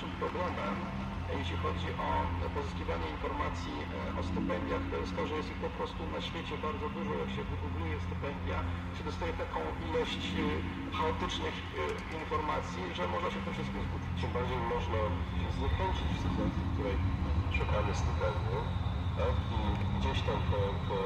największym problemem, jeśli chodzi o pozyskiwanie informacji e, o stypendiach, to jest to, że jest ich po prostu na świecie bardzo dużo. Jak się wygoogluje stypendia, się dostaje taką ilość e, chaotycznych e, informacji, że można się tym wszystkim zgubić. Tym bardziej można się zniechęcić w sytuacji, w której szukamy stypendium, tak? I gdzieś tam po, po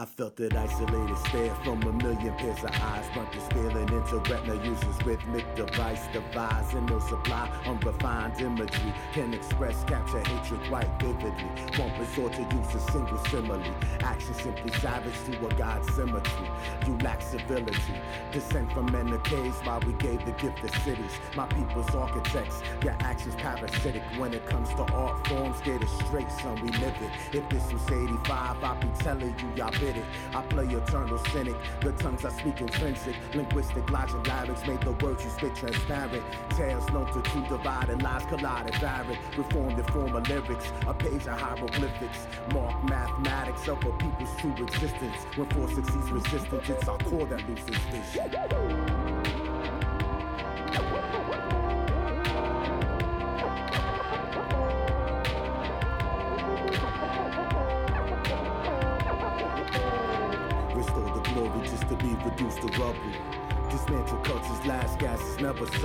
I felt that isolated stare from a million pairs of eyes. Run scaling into retina users rhythmic device devising no supply unrefined imagery can express capture hatred quite vividly. Won't resort to use a single simile. Action simply savage to a god symmetry. You lack civility. Descent from men to caves while we gave the gift of cities. My people's architects. Your actions parasitic when it comes to art forms. Get it straight, son. We live it. If this was 85, I'd be telling you y'all it. I play eternal cynic. The tongues I speak intrinsic. Linguistic logic lyrics made the words you spit transparent. Tales known to two divided lies collided varied. Reformed in former lyrics. A page of hieroglyphics. Mark mathematics of a people's true existence. When force succeeds resistance, it's our core that loses vision.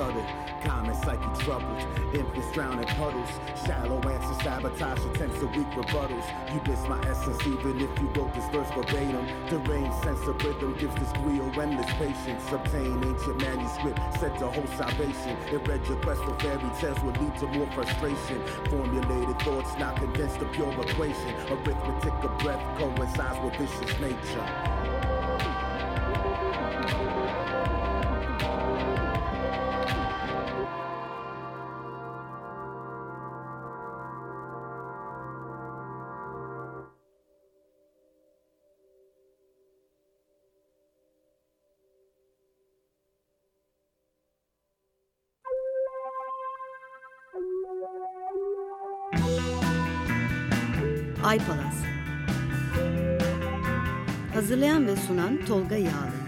Subtle. Common psyche troubles, infants drown in puddles. Shallow answers sabotage attempts to weak rebuttals. You miss my essence even if you wrote this verse verbatim. Deranged sense of rhythm gives this griot endless patience. Obtain ancient manuscript set to whole salvation. It read your quest for fairy tales will lead to more frustration. Formulated thoughts not condensed to pure equation. Arithmetic of breath coincides with vicious nature. Tolga Yağlı